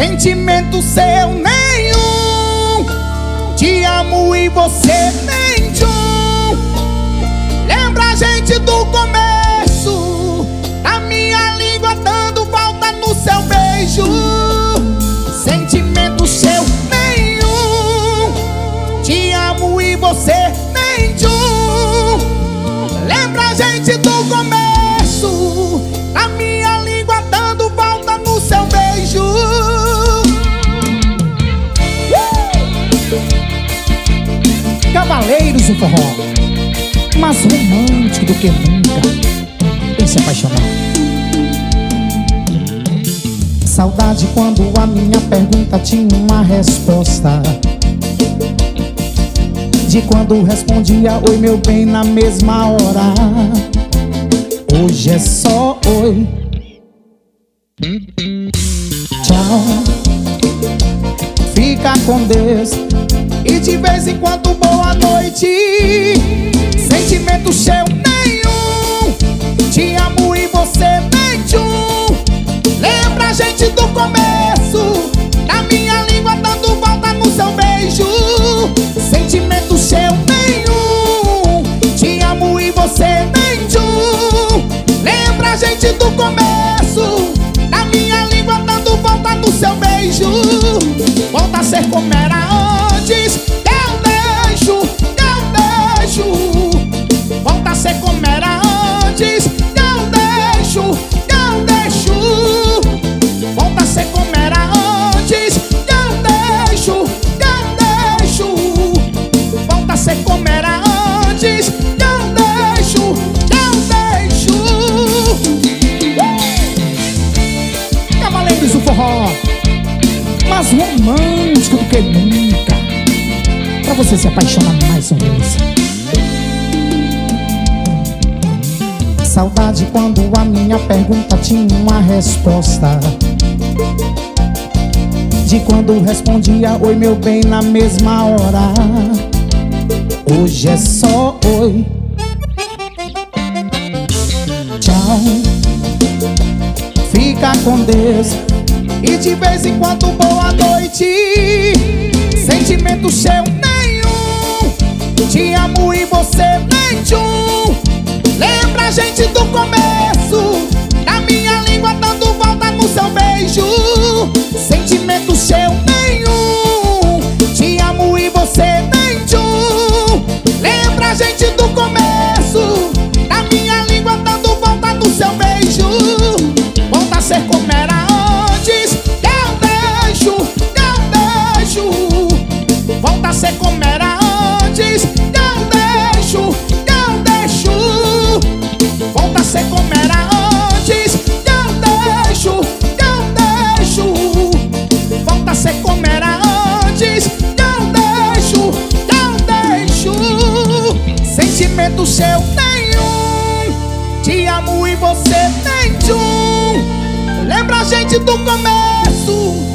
Sentimento seu nenhum. Te amo e você nem um. Lembra a gente do começo A minha língua dando volta no seu beijo. Sentimento seu nenhum. Te amo e você nem um Do forró Mais romântico do que nunca. Em se apaixonar Saudade quando a minha pergunta tinha uma resposta. De quando respondia oi meu bem na mesma hora. Hoje é só oi. Tchau. Fica com Deus. E de vez em quando boa noite Sentimento seu nenhum. Te amo e você nem um Lembra a gente do começo. Da minha língua dando volta no seu beijo. Sentimento seu nenhum. Te amo e você nem um Lembra a gente do começo. Da minha língua dando volta no seu beijo. Volta a ser como era romântico do que nunca Pra você se apaixonar mais uma vez. Saudade quando a minha pergunta tinha uma resposta. De quando respondia oi meu bem na mesma hora. Hoje é só oi. Tchau. Fica com Deus E de vez em quando boa noite. Sentimento seu nenhum. Te amo e você nem um Lembra a gente do começo ser como era antes. Eu deixo, eu deixo. Volta a ser como era antes. Eu deixo, eu deixo. Volta a ser como era antes. Eu deixo, eu deixo. Sentimento seu nenhum. Te amo e você de um Lembra a gente do começo